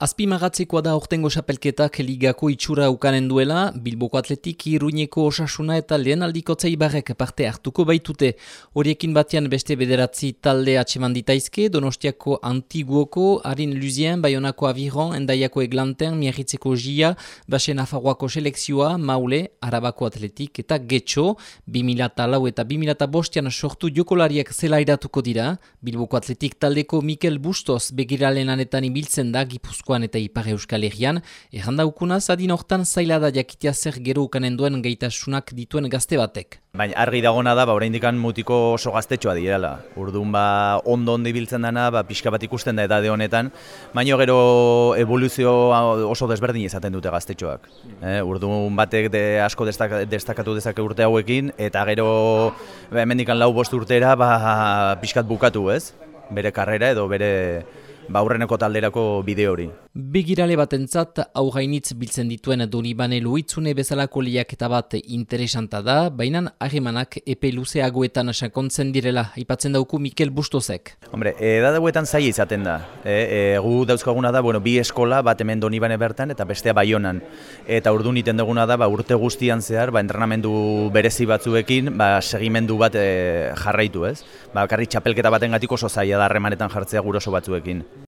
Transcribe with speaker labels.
Speaker 1: Azpimagatzekoa da ortengo xapelketak ligako itxura ukanen duela, Bilboko Atletik Iruñeko osasuna eta lehen aldiko barrek parte hartuko baitute. Horiekin batean beste bederatzi talde atseman ditaizke, Donostiako Antiguoko, Arin Luzien, Bayonako Aviron, Endaiako Eglanten, Miarritzeko Gia, Basen Afarroako Selekzioa, Maule, Arabako Atletik eta Getxo, 2000 lau eta 2000 bostian sortu jokolariak zela iratuko dira, Bilboko Atletik taldeko Mikel Bustos begiralen anetan ibiltzen da Gipuzko Gipuzkoan eta Ipar Euskal Herrian, erranda ukunaz adin hortan zaila da jakitea zer gero ukanen duen gaitasunak dituen gazte batek.
Speaker 2: Baina argi dagona da, ba, oraindik mutiko oso gaztetxoa direla. Urduan ba, ondo ondo ibiltzen dena, ba, pixka bat ikusten da edade honetan, baina gero evoluzio oso desberdin izaten dute gaztetxoak. Eh, urduan batek de asko destakatu dezake urte hauekin, eta gero hemendikan lau bost urtera ba, pixkat bukatu ez, bere karrera edo bere ba, aurreneko talderako bide hori.
Speaker 1: Begirale batentzat aurrainitz biltzen dituen Donibane Luitzune bezalako eta bat interesanta da, baina harremanak epe luzeagoetan sakontzen direla, ipatzen dauku Mikel Bustozek.
Speaker 2: Hombre, edadauetan zai izaten da. E, e, gu dauzkaguna da, bueno, bi eskola bat hemen Donibane bertan eta bestea baionan. Eta urdu niten duguna da, ba, urte guztian zehar, ba, entrenamendu berezi batzuekin, ba, segimendu bat e, jarraitu, ez? Ba, karri txapelketa baten gatiko oso zaila da harremanetan jartzea guroso batzuekin.